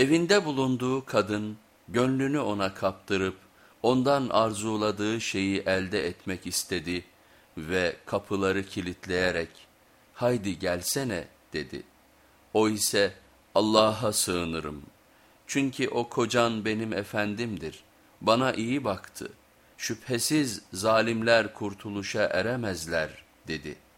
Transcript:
Evinde bulunduğu kadın gönlünü ona kaptırıp ondan arzuladığı şeyi elde etmek istedi ve kapıları kilitleyerek haydi gelsene dedi. O ise Allah'a sığınırım. Çünkü o kocan benim efendimdir. Bana iyi baktı. Şüphesiz zalimler kurtuluşa eremezler dedi.''